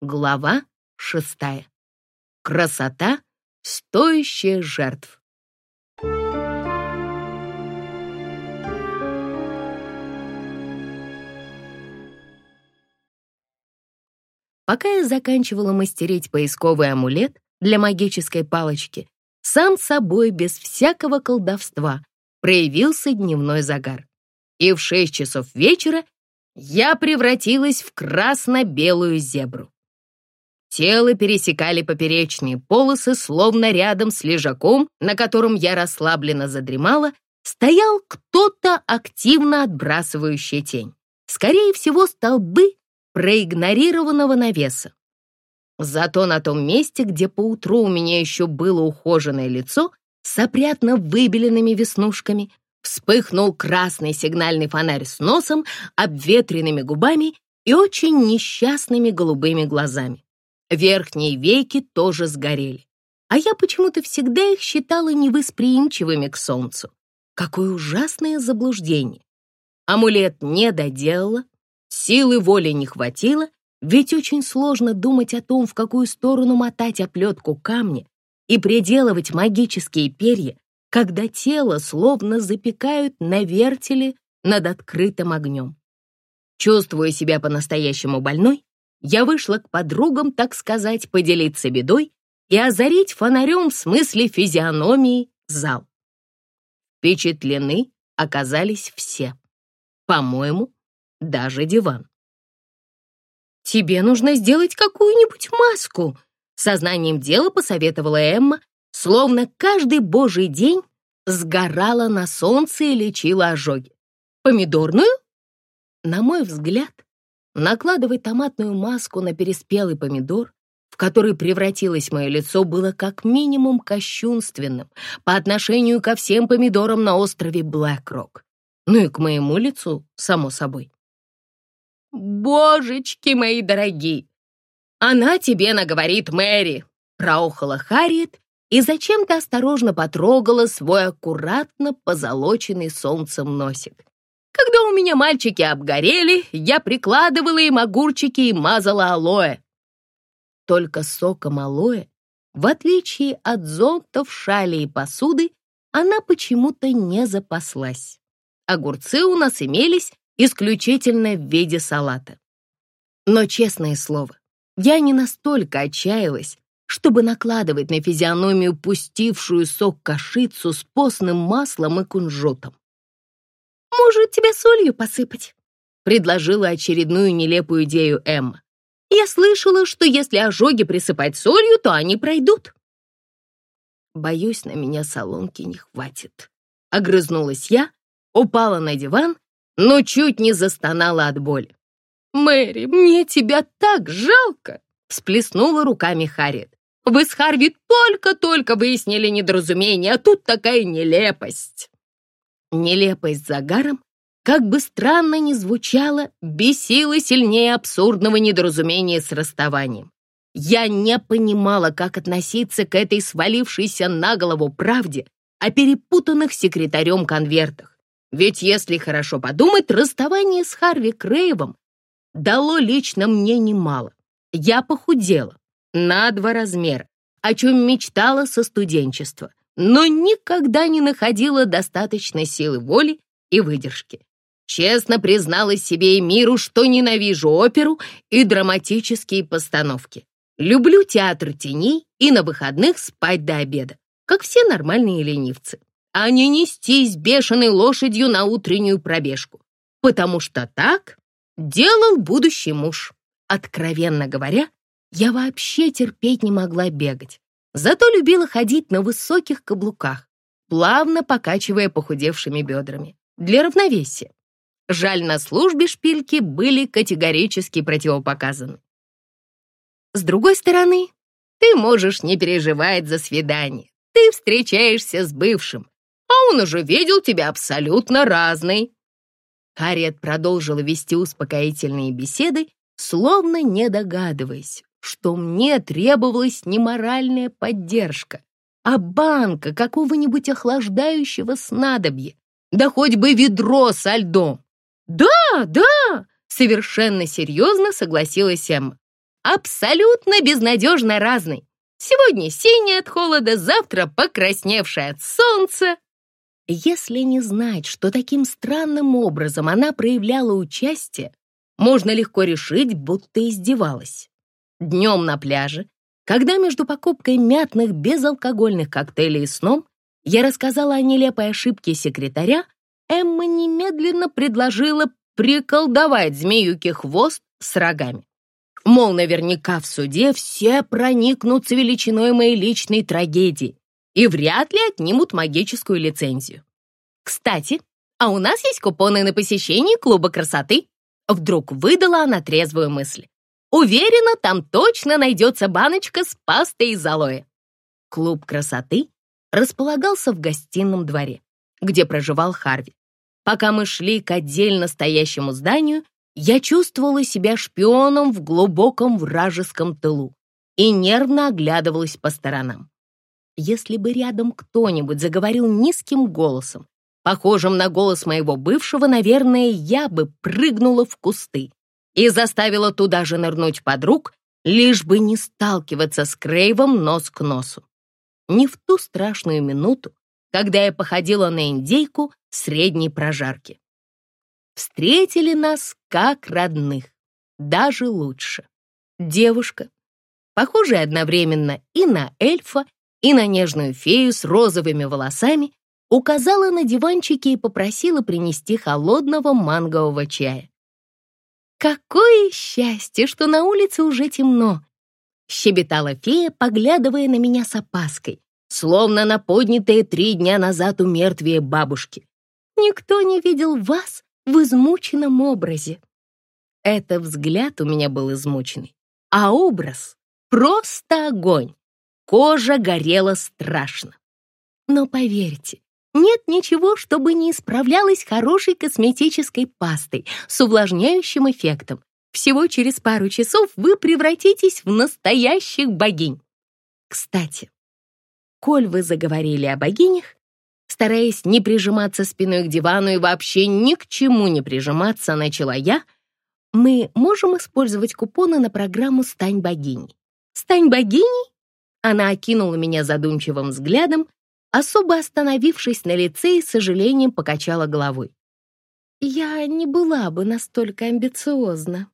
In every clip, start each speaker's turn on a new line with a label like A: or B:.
A: Глава шестая. Красота, стоящая жертв. Пока я заканчивала мастерить поисковый амулет для магической палочки, сам собой, без всякого колдовства, проявился дневной загар. И в шесть часов вечера я превратилась в красно-белую зебру. Тело пересекали поперечные полосы, словно рядом с лежаком, на котором я расслабленно задремала, стоял кто-то, активно отбрасывающий тень. Скорее всего, столбы проигнорированного навеса. Зато на том месте, где поутру у меня еще было ухоженное лицо с опрятно выбеленными веснушками, вспыхнул красный сигнальный фонарь с носом, обветренными губами и очень несчастными голубыми глазами. Верхние веки тоже сгорели, а я почему-то всегда их считала невосприимчивыми к солнцу. Какое ужасное заблуждение! Амулет не доделала, силы воли не хватило, ведь очень сложно думать о том, в какую сторону мотать оплетку камня и приделывать магические перья, когда тело словно запекают на вертеле над открытым огнем. Чувствуя себя по-настоящему больной, я вышла к подругам, так сказать, поделиться бедой и озарить фонарем в смысле физиономии зал. Впечатлены оказались все. По-моему, даже диван. «Тебе нужно сделать какую-нибудь маску», сознанием дела посоветовала Эмма, словно каждый божий день сгорала на солнце и лечила ожоги. «Помидорную?» На мой взгляд, Накладывать томатную маску на переспелый помидор, в который превратилось мое лицо, было как минимум кощунственным по отношению ко всем помидорам на острове Блэк-Рок. Ну и к моему лицу, само собой. «Божечки мои дорогие! Она тебе наговорит, Мэри!» проухала Харриет и зачем-то осторожно потрогала свой аккуратно позолоченный солнцем носик. Когда у меня мальчики обгорели, я прикладывала им огурчики и мазала алоэ. Только соком алоэ, в отличие от зонтов, шали и посуды, она почему-то не запаслась. Огурцы у нас имелись исключительно в виде салата. Но, честное слово, я не настолько отчаялась, чтобы накладывать на физиономию пустившую сок кашицу с постным маслом и кунжутом. «Может, тебя солью посыпать?» — предложила очередную нелепую идею Эмма. «Я слышала, что если ожоги присыпать солью, то они пройдут». «Боюсь, на меня солонки не хватит», — огрызнулась я, упала на диван, но чуть не застонала от боли. «Мэри, мне тебя так жалко!» — всплеснула руками Харриет. «Вы с Харви только-только выяснили недоразумение, а тут такая нелепость!» Нелепость загаром, как бы странно ни звучало, бесила сильнее абсурдного недоразумения с расставанием. Я не понимала, как относиться к этой свалившейся на голову правде о перепутанных секретарем конвертах. Ведь если хорошо подумать, расставание с Харви Крейвом дало лично мне немало. Я похудела на два размера, о чем мечтала со студенчества но никогда не находила достаточной силы воли и выдержки. Честно призналась себе и миру, что ненавижу оперу и драматические постановки. Люблю театр теней и на выходных спать до обеда, как все нормальные ленивцы, а не нестись бешеной лошадью на утреннюю пробежку, потому что так делал будущий муж. Откровенно говоря, я вообще терпеть не могла бегать. Зато любила ходить на высоких каблуках, плавно покачивая похудевшими бедрами, для равновесия. Жаль, на службе шпильки были категорически противопоказаны. С другой стороны, ты можешь не переживать за свидание. Ты встречаешься с бывшим, а он уже видел тебя абсолютно разной. Харриет продолжила вести успокоительные беседы, словно не догадываясь, что мне требовалась не моральная поддержка, а банка какого-нибудь охлаждающего снадобья, да хоть бы ведро со льдом. «Да, да!» — совершенно серьезно согласилась Эмма. абсолютно безнадежно разной. Сегодня синяя от холода, завтра покрасневшая от солнца. Если не знать, что таким странным образом она проявляла участие, можно легко решить, будто издевалась. Днем на пляже, когда между покупкой мятных безалкогольных коктейлей и сном я рассказала о нелепой ошибке секретаря, Эмма немедленно предложила приколдовать змеюки хвост с рогами. Мол, наверняка в суде все проникнутся величиной моей личной трагедии и вряд ли отнимут магическую лицензию. Кстати, а у нас есть купоны на посещение клуба красоты. Вдруг выдала она трезвую мысль. Уверена, там точно найдется баночка с пастой из алоэ. Клуб красоты располагался в гостином дворе, где проживал Харви. Пока мы шли к отдельно стоящему зданию, я чувствовала себя шпионом в глубоком вражеском тылу и нервно оглядывалась по сторонам. Если бы рядом кто-нибудь заговорил низким голосом, похожим на голос моего бывшего, наверное, я бы прыгнула в кусты и заставила туда же нырнуть подруг, лишь бы не сталкиваться с Крейвом нос к носу. Не в ту страшную минуту, когда я походила на индейку средней прожарки встретили нас как родных, даже лучше. Девушка, похожая одновременно и на эльфа, и на нежную фею с розовыми волосами, указала на диванчике и попросила принести холодного мангового чая. «Какое счастье, что на улице уже темно!» щебетала фея, поглядывая на меня с опаской, словно на поднятые три дня назад у мертвие бабушки. «Никто не видел вас в измученном образе. Это взгляд у меня был измученный, а образ — просто огонь. Кожа горела страшно. Но поверьте, нет ничего, чтобы не исправлялось хорошей косметической пастой с увлажняющим эффектом. Всего через пару часов вы превратитесь в настоящих богинь. Кстати, коль вы заговорили о богинях, Стараясь не прижиматься спиной к дивану и вообще ни к чему не прижиматься, начала я, мы можем использовать купоны на программу «Стань богиней». «Стань богиней?» Она окинула меня задумчивым взглядом, особо остановившись на лице и сожалением покачала головой. «Я не была бы настолько амбициозна».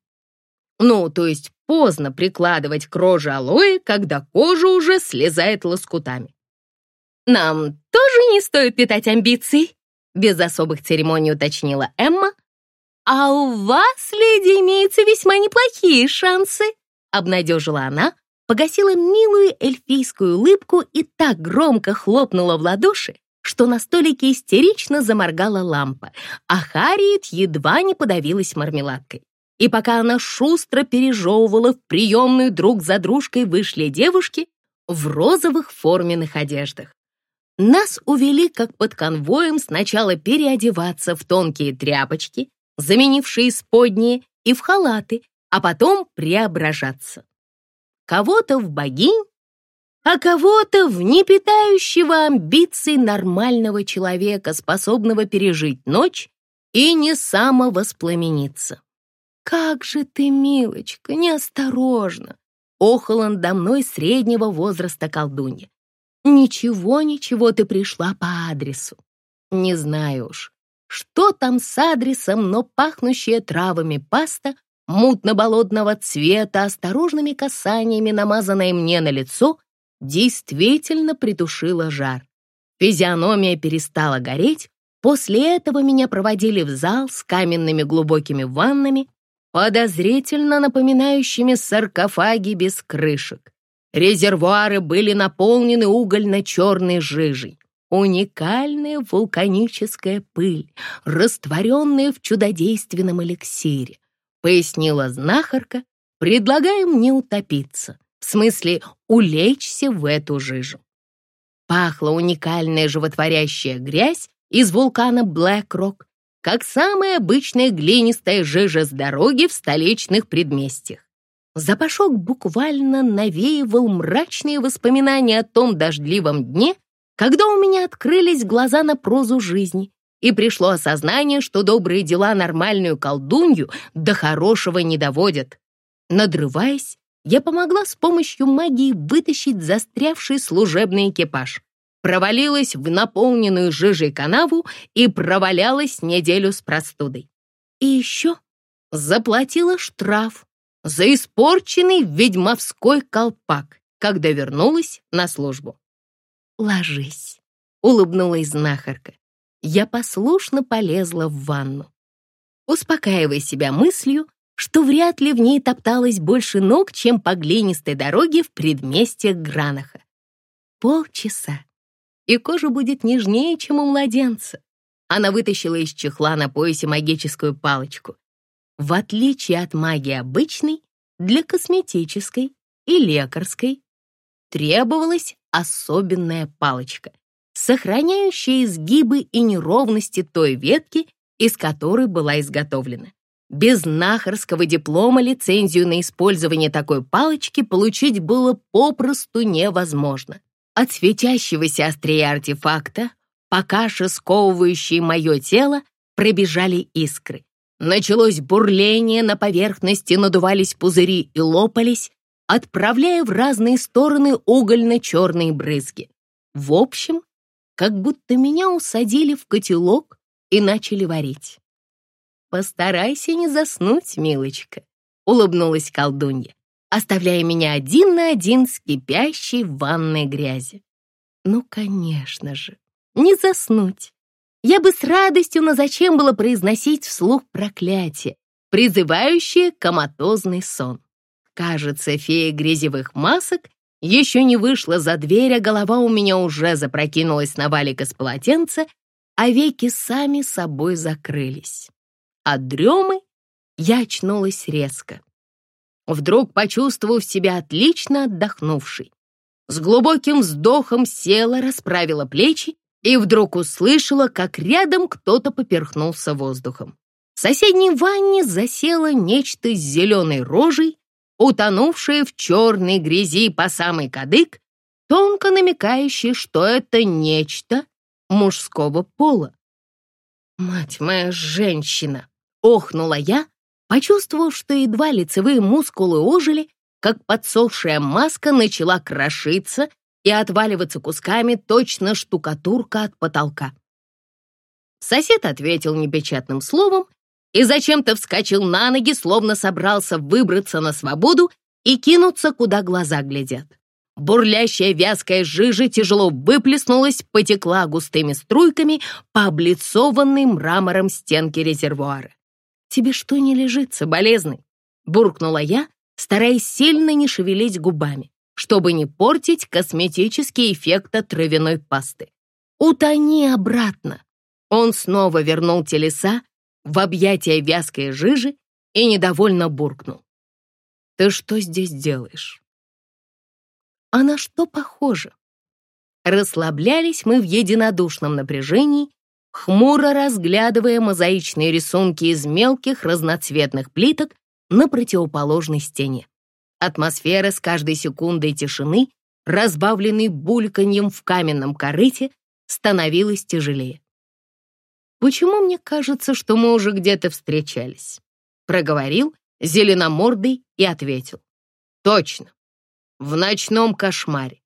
A: «Ну, то есть поздно прикладывать к роже алоэ, когда кожа уже слезает лоскутами. «Нам тоже не стоит питать амбиций?» Без особых церемоний уточнила Эмма. «А у вас, леди, имеются весьма неплохие шансы», обнадежила она, погасила милую эльфийскую улыбку и так громко хлопнула в ладоши, что на столике истерично заморгала лампа, а Харриет едва не подавилась мармеладкой. И пока она шустро пережевывала в приемную друг за дружкой вышли девушки в розовых форменных одеждах. Нас увели как под конвоем сначала переодеваться в тонкие тряпочки, заменившие сподние, и в халаты, а потом преображаться. Кого-то в богинь, а кого-то в непитающего амбиций нормального человека, способного пережить ночь и не самовоспламениться. «Как же ты, милочка, неосторожно!» охала надо мной среднего возраста колдунья. Ничего, ничего, ты пришла по адресу. Не знаю уж, что там с адресом, но пахнущая травами паста мутно-болотного цвета, осторожными касаниями, намазанная мне на лицо, действительно притушила жар. Физиономия перестала гореть, после этого меня проводили в зал с каменными глубокими ваннами, подозрительно напоминающими саркофаги без крышек. Резервуары были наполнены угольно-черной жижей. Уникальная вулканическая пыль, растворенная в чудодейственном эликсире, пояснила знахарка, предлагая мне утопиться, в смысле улечься в эту жижу. Пахла уникальная животворящая грязь из вулкана Блэк-Рок, как самая обычная глинистая жижа с дороги в столичных предместьях. Запашок буквально навеивал мрачные воспоминания о том дождливом дне, когда у меня открылись глаза на прозу жизни, и пришло осознание, что добрые дела нормальную колдунью до хорошего не доводят. Надрываясь, я помогла с помощью магии вытащить застрявший служебный экипаж, провалилась в наполненную жижей канаву и провалялась неделю с простудой. И еще заплатила штраф за испорченный ведьмовской колпак, когда вернулась на службу. «Ложись», — улыбнулась знахарка. Я послушно полезла в ванну, успокаивая себя мыслью, что вряд ли в ней топталось больше ног, чем по глинистой дороге в предместьях Гранаха. Полчаса, и кожа будет нежнее, чем у младенца. Она вытащила из чехла на поясе магическую палочку. В отличие от магии обычной, для косметической и лекарской требовалась особенная палочка, сохраняющая изгибы и неровности той ветки, из которой была изготовлена. Без нахарского диплома лицензию на использование такой палочки получить было попросту невозможно. От светящегося острия артефакта, пока сковывающие мое тело, пробежали искры. Началось бурление, на поверхности надувались пузыри и лопались, отправляя в разные стороны угольно-черные брызги. В общем, как будто меня усадили в котелок и начали варить. «Постарайся не заснуть, милочка», — улыбнулась колдунья, оставляя меня один на один с кипящей ванной грязи. Ну, конечно же, не заснуть. Я бы с радостью, но зачем было произносить вслух проклятие, призывающее коматозный сон? Кажется, фея грязевых масок еще не вышла за дверь, а голова у меня уже запрокинулась на валик из полотенца, а веки сами собой закрылись. От дремы я очнулась резко. Вдруг почувствовав себя отлично отдохнувшей. С глубоким вздохом села, расправила плечи и вдруг услышала, как рядом кто-то поперхнулся воздухом. В соседней ванне засело нечто с зеленой рожей, утонувшее в черной грязи по самый кадык, тонко намекающее, что это нечто мужского пола. «Мать моя женщина!» — охнула я, почувствовав, что едва лицевые мускулы ожили, как подсохшая маска начала крошиться и отваливаться кусками точно штукатурка от потолка. Сосед ответил непечатным словом и зачем-то вскочил на ноги, словно собрался выбраться на свободу и кинуться, куда глаза глядят. Бурлящая вязкая жижа тяжело выплеснулась, потекла густыми струйками по облицованной мрамором стенке резервуара. «Тебе что не лежится, болезный?» — буркнула я, стараясь сильно не шевелить губами, чтобы не портить косметический эффект от травяной пасты. «Утони обратно!» Он снова вернул телеса в объятия вязкой жижи и недовольно буркнул. «Ты что здесь делаешь?» А на что похоже? Расслаблялись мы в единодушном напряжении, хмуро разглядывая мозаичные рисунки из мелких разноцветных плиток на противоположной стене. Атмосфера с каждой секундой тишины, разбавленной бульканьем в каменном корыте, становилась тяжелее. «Почему мне кажется, что мы уже где-то встречались?» Проговорил зеленомордый и ответил. «Точно, в ночном кошмаре.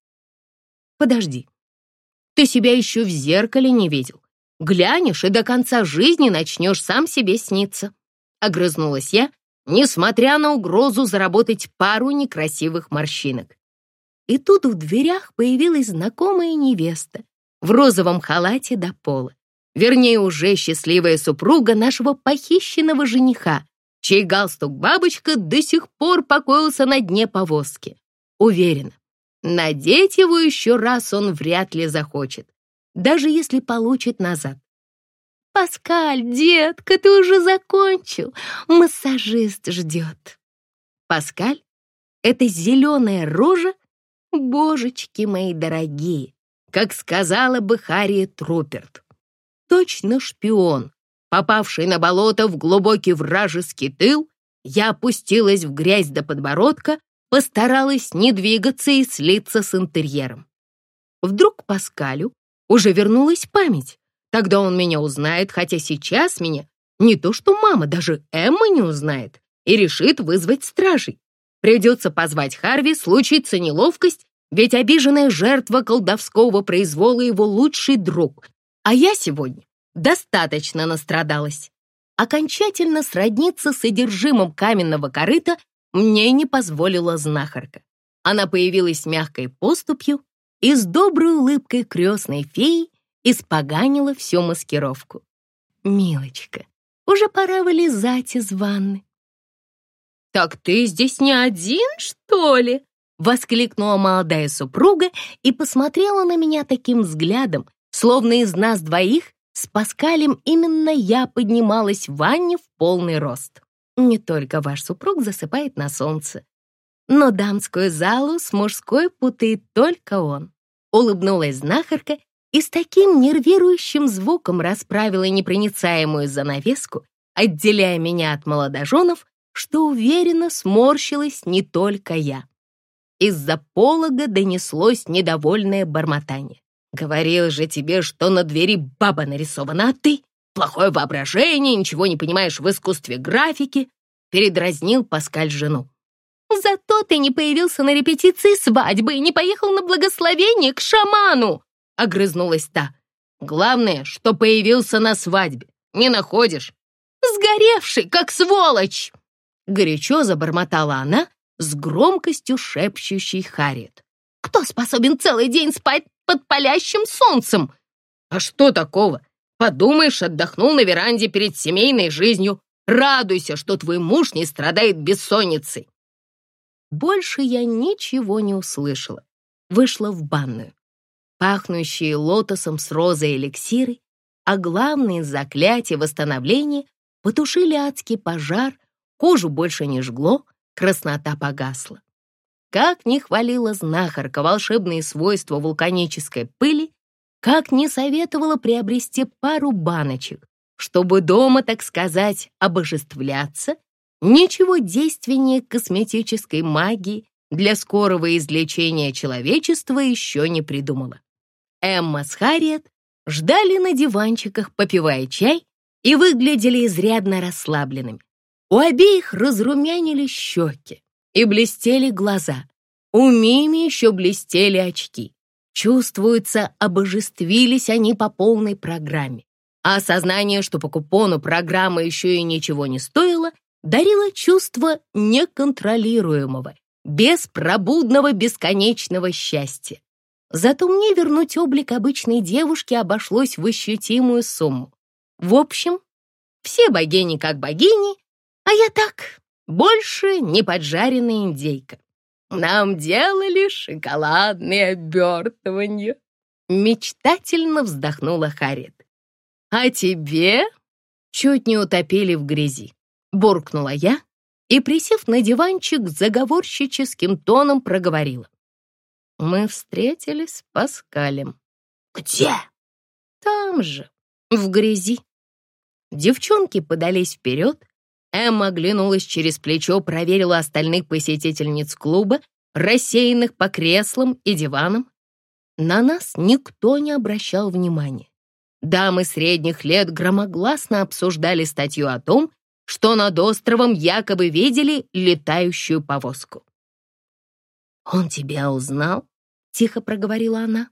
A: Подожди, ты себя еще в зеркале не видел. Глянешь и до конца жизни начнешь сам себе сниться. Огрызнулась я, несмотря на угрозу заработать пару некрасивых морщинок. И тут в дверях появилась знакомая невеста в розовом халате до пола. Вернее, уже счастливая супруга нашего похищенного жениха, чей галстук-бабочка до сих пор покоился на дне повозки. Уверена, надеть его еще раз он вряд ли захочет, даже если получит назад. «Паскаль, детка, ты уже закончил, массажист ждет». Паскаль — это зеленая рожа, божечки мои дорогие, как сказала бы Харриет Руперт. Точно шпион, попавший на болото в глубокий вражеский тыл, я опустилась в грязь до подбородка, постаралась не двигаться и слиться с интерьером. Вдруг Паскалю уже вернулась память. Тогда он меня узнает, хотя сейчас меня не то что мама, даже Эмма не узнает и решит вызвать стражей. Придется позвать Харви, случится неловкость, ведь обиженная жертва колдовского произвола его лучший друг. А я сегодня достаточно настрадалась. Окончательно сродниться с содержимым каменного корыта мне не позволила знахарка. Она появилась мягкой поступью и с доброй улыбкой крестной феи испоганила всю маскировку. «Милочка, уже пора вылезать из ванны». «Так ты здесь не один, что ли?» Воскликнула молодая супруга и посмотрела на меня таким взглядом, словно из нас двоих с Паскалем именно я поднималась в ванне в полный рост. Не только ваш супруг засыпает на солнце, но дамскую залу с мужской путает только он. Улыбнулась знахарка и с таким нервирующим звуком расправила непроницаемую занавеску, отделяя меня от молодоженов, что уверенно сморщилась не только я. Из-за полога донеслось недовольное бормотание. «Говорил же тебе, что на двери баба нарисована, а ты? Плохое воображение, ничего не понимаешь в искусстве графики», передразнил Паскаль жену. «Зато ты не появился на репетиции свадьбы и не поехал на благословение к шаману!» огрызнулась та. «Главное, что появился на свадьбе. Не находишь?» «Сгоревший, как сволочь!» Горячо забормотала она, с громкостью шепчущей Харриет. «Кто способен целый день спать под палящим солнцем?» «А что такого? Подумаешь, отдохнул на веранде перед семейной жизнью. Радуйся, что твой муж не страдает бессонницей». Больше я ничего не услышала. Вышла в банную. Пахнущие лотосом с розой эликсиры, а главные заклятия восстановления потушили адский пожар, кожу больше не жгло, краснота погасла. Как не хвалила знахарка волшебные свойства вулканической пыли, как не советовала приобрести пару баночек, чтобы дома, так сказать, обожествляться, ничего действеннее косметической магии для скорого излечения человечества еще не придумала. Эмма с Харриет ждали на диванчиках, попивая чай, и выглядели изрядно расслабленными. У обеих разрумянили щеки и блестели глаза. У Мими еще блестели очки. Чувствуется, обожествились они по полной программе. А осознание, что по купону программа еще и ничего не стоила, дарило чувство неконтролируемого, беспробудного бесконечного счастья. Зато мне вернуть облик обычной девушки обошлось в ощутимую сумму. В общем, все богини как богини, а я так, больше не поджаренная индейка. Нам делали шоколадные обертывания. Мечтательно вздохнула Харит. А тебе чуть не утопили в грязи. Буркнула я и, присев на диванчик, заговорщическим тоном проговорила. Мы встретились с Паскалем. Где? Там же, в грязи. Девчонки подались вперед, Эмма оглянулась через плечо, проверила остальных посетительниц клуба, рассеянных по креслам и диванам. На нас никто не обращал внимания. Дамы средних лет громогласно обсуждали статью о том, что над островом якобы видели летающую повозку. «Он тебя узнал?» — тихо проговорила она.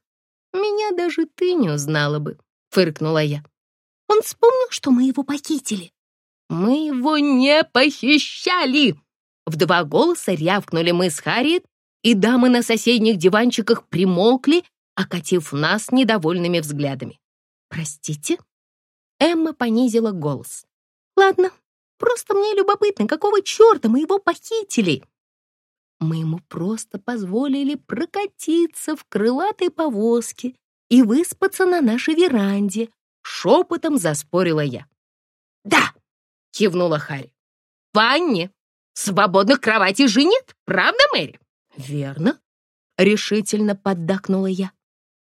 A: «Меня даже ты не узнала бы», — фыркнула я. «Он вспомнил, что мы его похитили?» «Мы его не похищали!» В два голоса рявкнули мы с Харриет, и дамы на соседних диванчиках примолкли, окатив нас недовольными взглядами. «Простите?» Эмма понизила голос. «Ладно, просто мне любопытно, какого черта мы его похитили?» Мы ему просто позволили прокатиться в крылатой повозке и выспаться на нашей веранде, шепотом заспорила я. «Да!» Кивнула Харри. «В ванне свободных кроватей же нет, правда, Мэри?» «Верно», — решительно поддакнула я.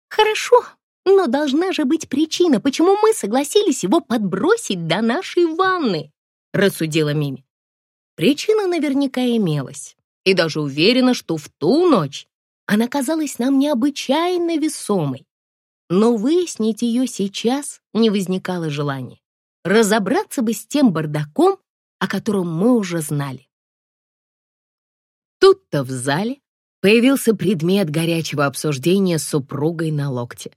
A: «Хорошо, но должна же быть причина, почему мы согласились его подбросить до нашей ванны», — рассудила Мими. Причина наверняка имелась, и даже уверена, что в ту ночь она казалась нам необычайно весомой. Но выяснить ее сейчас не возникало желания разобраться бы с тем бардаком, о котором мы уже знали. Тут-то в зале появился предмет горячего обсуждения с супругой на локте.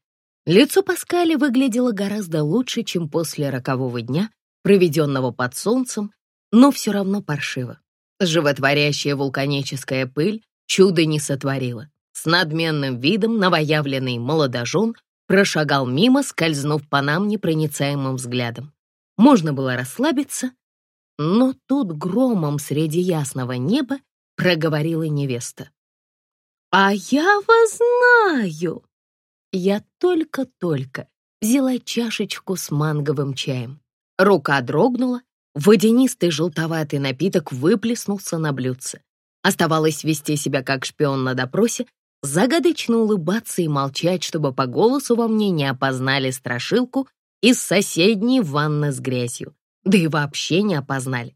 A: Лицо Паскали выглядело гораздо лучше, чем после рокового дня, проведенного под солнцем, но все равно паршиво. Животворящая вулканическая пыль чудо не сотворила. С надменным видом новоявленный молодожен прошагал мимо, скользнув по нам непроницаемым взглядом. Можно было расслабиться, но тут громом среди ясного неба проговорила невеста. «А я вас знаю!» Я только-только взяла чашечку с манговым чаем. Рука дрогнула, водянистый желтоватый напиток выплеснулся на блюдце. Оставалось вести себя как шпион на допросе, загадочно улыбаться и молчать, чтобы по голосу во мне не опознали страшилку из соседней ванны с грязью. Да и вообще не опознали.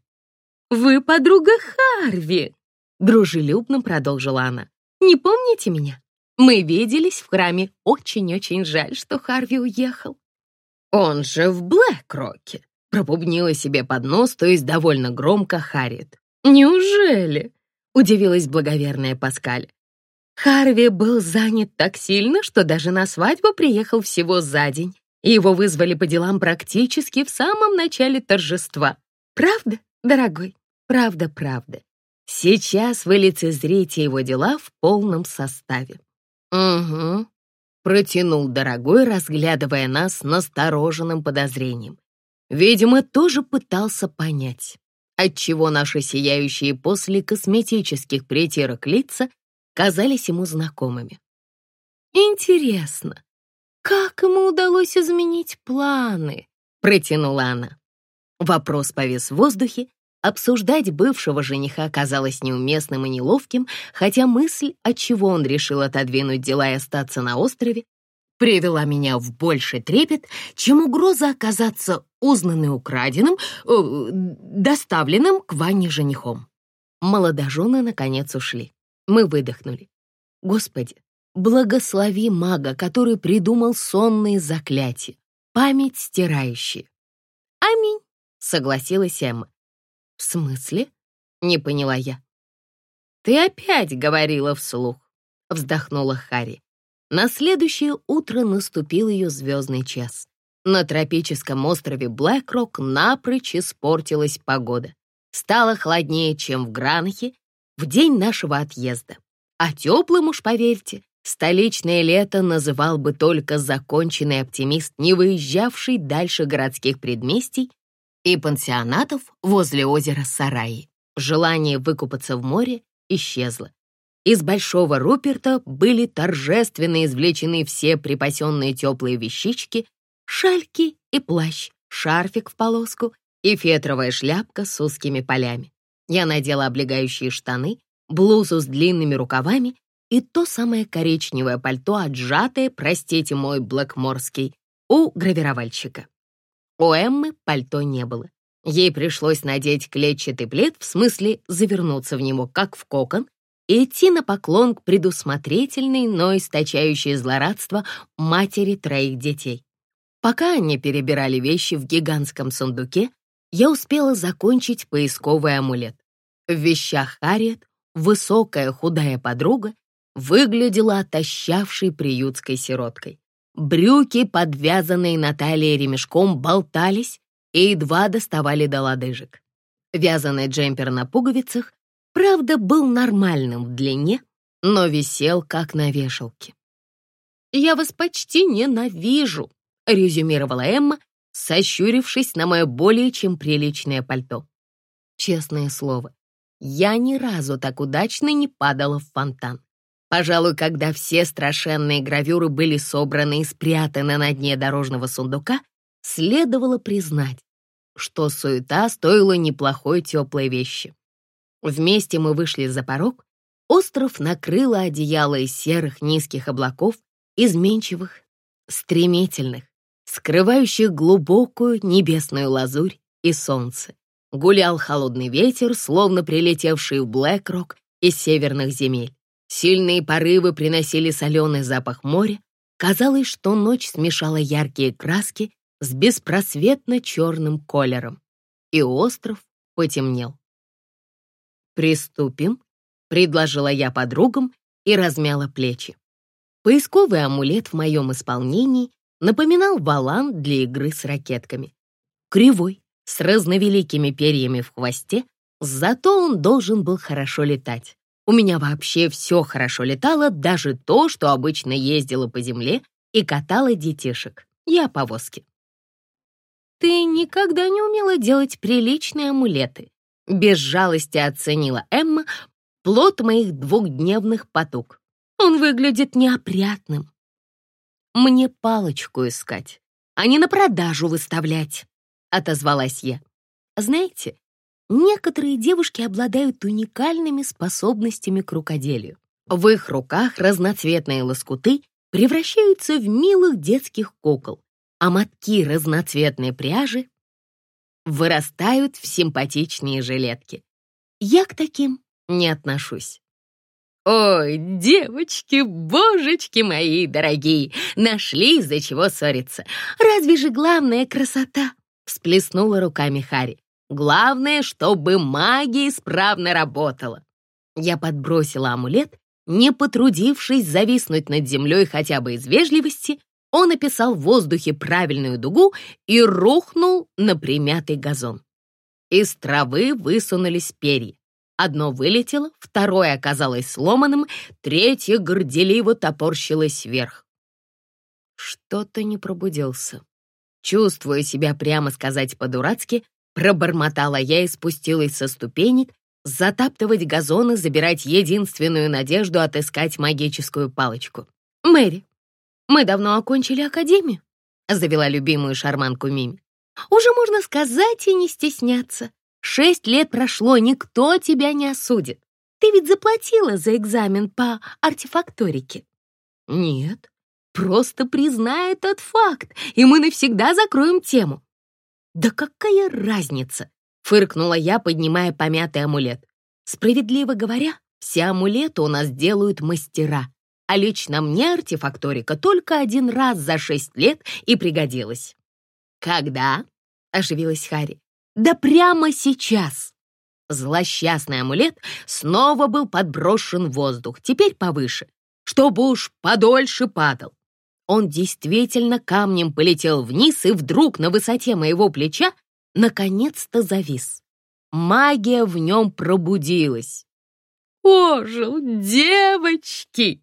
A: «Вы подруга Харви!» — дружелюбно продолжила она. «Не помните меня? Мы виделись в храме. Очень-очень жаль, что Харви уехал». «Он же в Блэк-Роке», — пробубнила себе под нос, то есть довольно громко Харриет. «Неужели?» — удивилась благоверная Паскаль. Харви был занят так сильно, что даже на свадьбу приехал всего за день, его вызвали по делам практически в самом начале торжества. Правда, дорогой? Правда, правда. Сейчас вы лицезрите его дела в полном составе. Угу, протянул дорогой, разглядывая нас настороженным подозрением. Видимо, тоже пытался понять, отчего наши сияющие после косметических притирок лица казались ему знакомыми. «Интересно, как ему удалось изменить планы?» — протянула она. Вопрос повис в воздухе. Обсуждать бывшего жениха казалось неуместным и неловким, хотя мысль, отчего он решил отодвинуть дела и остаться на острове, привела меня в больший трепет, чем угроза оказаться узнанным и украденным, э, доставленным к Ване женихом. Молодожены наконец ушли. Мы выдохнули. Господи, благослови мага, который придумал сонные заклятия, память стирающие. Аминь, согласилась Эмма. В смысле? Не поняла я. Ты опять говорила вслух, вздохнула Харри. На следующее утро наступил ее звездный час. На тропическом острове Блэкрок напрочь испортилась погода. Стало холоднее, чем в Гранхе, в день нашего отъезда. А теплым уж, поверьте, столичное лето называл бы только законченный оптимист, не выезжавший дальше городских предместий и пансионатов возле озера Сараи. Желание выкупаться в море исчезло. Из Большого Руперта были торжественно извлечены все припасенные теплые вещички, шальки и плащ, шарфик в полоску и фетровая шляпка с узкими полями. Я надела облегающие штаны, блузу с длинными рукавами и то самое коричневое пальто, отжатое, простите мой блэкморский, у гравировальщика. У Эммы пальто не было. Ей пришлось надеть клетчатый плед, в смысле завернуться в него, как в кокон, и идти на поклон к предусмотрительной, но источающей злорадство матери троих детей. Пока они перебирали вещи в гигантском сундуке, я успела закончить поисковый амулет. В вещах Харриет высокая худая подруга выглядела отощавшей приютской сироткой. Брюки, подвязанные на талии ремешком, болтались и едва доставали до лодыжек. Вязаный джемпер на пуговицах, правда, был нормальным в длине, но висел как на вешалке. «Я вас почти ненавижу», — резюмировала Эмма, сощурившись на мое более чем приличное пальто. Честное слово, я ни разу так удачно не падала в фонтан. Пожалуй, когда все страшенные гравюры были собраны и спрятаны на дне дорожного сундука, следовало признать, что суета стоила неплохой теплой вещи. Вместе мы вышли за порог, остров накрыло одеяло из серых низких облаков, изменчивых, стремительных, скрывающих глубокую небесную лазурь и солнце. Гулял холодный ветер, словно прилетевший в Блэкрок из северных земель. Сильные порывы приносили соленый запах моря. Казалось, что ночь смешала яркие краски с беспросветно черным колером, и остров потемнел. «Приступим?» — предложила я подругам и размяла плечи. Поисковый амулет в моем исполнении напоминал балан для игры с ракетками. Кривой, с разновеликими перьями в хвосте, зато он должен был хорошо летать. У меня вообще все хорошо летало, даже то, что обычно ездила по земле и катала детишек. Я повозки. «Ты никогда не умела делать приличные амулеты», без жалости оценила Эмма плод моих двухдневных потуг. Он выглядит неопрятным. Мне палочку искать, а не на продажу выставлять, отозвалась я. Знаете, некоторые девушки обладают уникальными способностями к рукоделию. В их руках разноцветные лоскуты превращаются в милых детских кукол, а мотки разноцветной пряжи вырастают в симпатичные жилетки. Я к таким не отношусь. «Ой, девочки, божечки мои дорогие, нашли из-за чего ссориться. Разве же главная красота?» — всплеснула руками Хари. «Главное, чтобы магия исправно работала». Я подбросила амулет, не потрудившись зависнуть над землей хотя бы из вежливости, он описал в воздухе правильную дугу и рухнул на примятый газон. Из травы высунулись перья. Одно вылетело, второе оказалось сломанным, третье горделиво топорщилось вверх. Что-то не пробудился. Чувствуя себя, прямо сказать по-дурацки, пробормотала я и спустилась со ступенек, затаптывать газоны, забирать единственную надежду отыскать магическую палочку. «Мэри, мы давно окончили академию», — завела любимую шарманку Мими. «Уже можно сказать и не стесняться. Шесть лет прошло, никто тебя не осудит. Ты ведь заплатила за экзамен по артефакторике. Нет, просто признай этот факт, и мы навсегда закроем тему. Да какая разница? Фыркнула я, поднимая помятый амулет. Справедливо говоря, все амулеты у нас делают мастера, а лично мне артефакторика только один раз за шесть лет и пригодилась. «Когда?» — оживилась Харри. Да прямо сейчас! Злосчастный амулет снова был подброшен в воздух, теперь повыше, чтобы уж подольше падал. Он действительно камнем полетел вниз и вдруг на высоте моего плеча наконец-то завис. Магия в нем пробудилась. «Ожил, девочки!»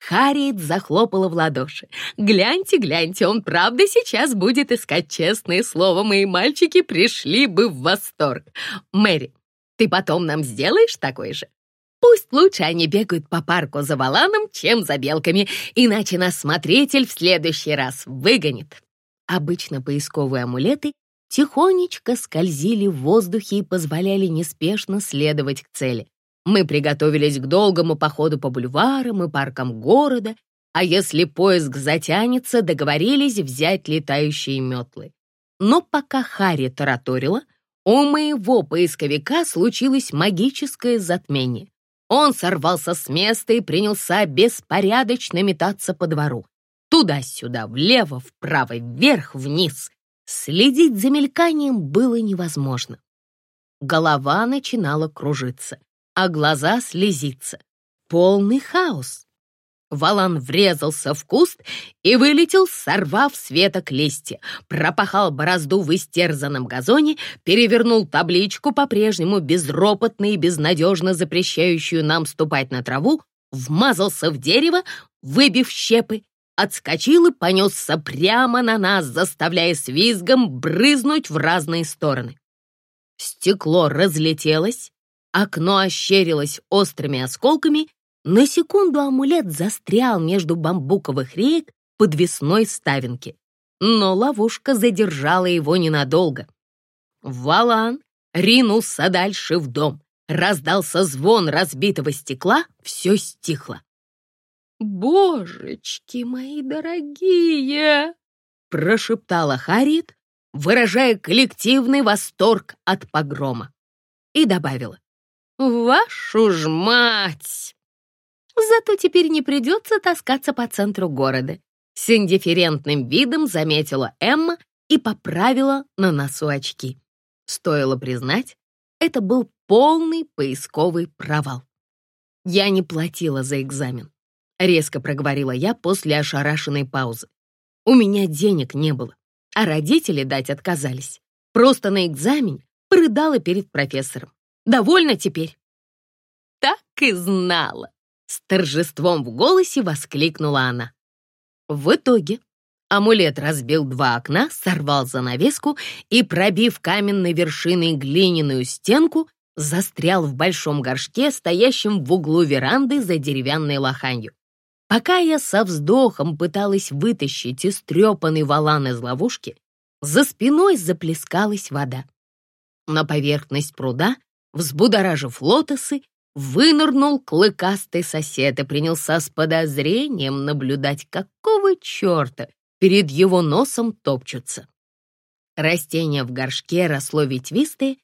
A: Харриет захлопала в ладоши. «Гляньте, гляньте, он правда сейчас будет искать честное слово. Мои мальчики пришли бы в восторг. Мэри, ты потом нам сделаешь такой же? Пусть лучше они бегают по парку за валаном, чем за белками, иначе нас смотритель в следующий раз выгонит». Обычно поисковые амулеты тихонечко скользили в воздухе и позволяли неспешно следовать к цели. Мы приготовились к долгому походу по бульварам и паркам города, а если поиск затянется, договорились взять летающие метлы. Но пока Харри тараторила, у моего поисковика случилось магическое затмение. Он сорвался с места и принялся беспорядочно метаться по двору. Туда-сюда, влево, вправо, вверх, вниз. Следить за мельканием было невозможно. Голова начинала кружиться а глаза слезиться. Полный хаос. Валан врезался в куст и вылетел, сорвав с веток листья, пропахал борозду в истерзанном газоне, перевернул табличку, по-прежнему безропотно и безнадежно запрещающую нам ступать на траву, вмазался в дерево, выбив щепы, отскочил и понесся прямо на нас, заставляя с визгом брызнуть в разные стороны. Стекло разлетелось, Окно ощерилось острыми осколками. На секунду амулет застрял между бамбуковых реек подвесной ставинки. Но ловушка задержала его ненадолго. Валан ринулся дальше в дом. Раздался звон разбитого стекла, все стихло. «Божечки мои дорогие!» прошептала Харриет, выражая коллективный восторг от погрома. И добавила. Вашу ж мать! Зато теперь не придется таскаться по центру города. С индифферентным видом заметила Эмма и поправила на носу очки. Стоило признать, это был полный поисковый провал. Я не платила за экзамен. Резко проговорила я после ошарашенной паузы. У меня денег не было, а родители дать отказались. Просто на экзамен прыдала перед профессором. Довольно теперь? Так и знала. С торжеством в голосе воскликнула она. В итоге амулет разбил два окна, сорвал занавеску и, пробив каменной вершиной глиняную стенку, застрял в большом горшке, стоящем в углу веранды за деревянной лоханью. Пока я со вздохом пыталась вытащить истрепанный валан из ловушки, за спиной заплескалась вода. На поверхность пруда, взбудоражив лотосы, вынырнул клыкастый сосед и принялся с подозрением наблюдать, какого черта перед его носом топчутся. Растение в горшке росло ветвистое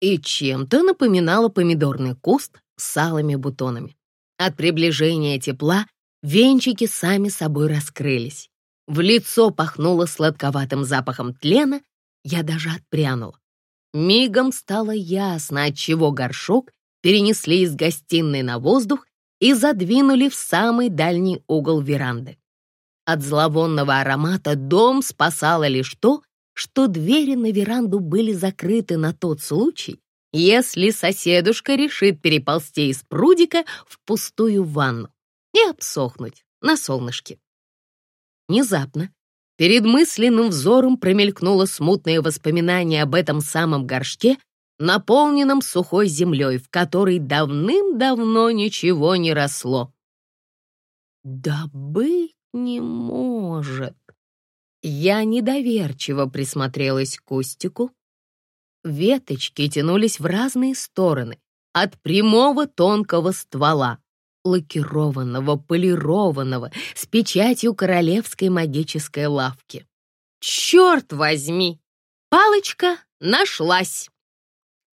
A: и чем-то напоминало помидорный куст с алыми бутонами. От приближения тепла венчики сами собой раскрылись. В лицо пахнуло сладковатым запахом тлена, я даже отпрянула. Мигом стало ясно, отчего горшок перенесли из гостиной на воздух и задвинули в самый дальний угол веранды. От зловонного аромата дом спасало лишь то, что двери на веранду были закрыты на тот случай, если соседушка решит переползти из прудика в пустую ванну и обсохнуть на солнышке. Внезапно перед мысленным взором промелькнуло смутное воспоминание об этом самом горшке, наполненном сухой землей, в которой давным-давно ничего не росло. Да быть не может. Я недоверчиво присмотрелась к кустику. Веточки тянулись в разные стороны, от прямого тонкого ствола, лакированного, полированного, с печатью королевской магической лавки. «Черт возьми! Палочка нашлась!»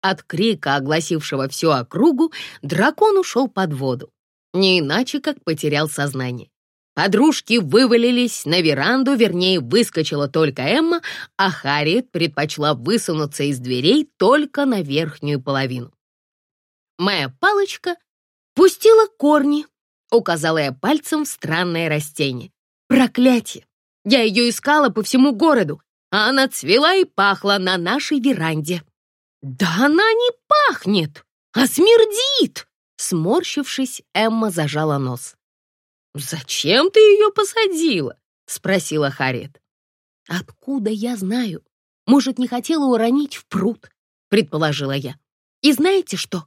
A: От крика, огласившего всю округу, дракон ушел под воду. Не иначе, как потерял сознание. Подружки вывалились на веранду, вернее, выскочила только Эмма, а Харриет предпочла высунуться из дверей только на верхнюю половину. Моя палочка пустила корни, указала я пальцем в странное растение. Проклятие! Я ее искала по всему городу, а она цвела и пахла на нашей веранде. «Да она не пахнет, а смердит!» Сморщившись, Эмма зажала нос. «Зачем ты ее посадила?» — спросила Харриет. «Откуда я знаю? Может, не хотела уронить в пруд?» — предположила я. «И знаете что?»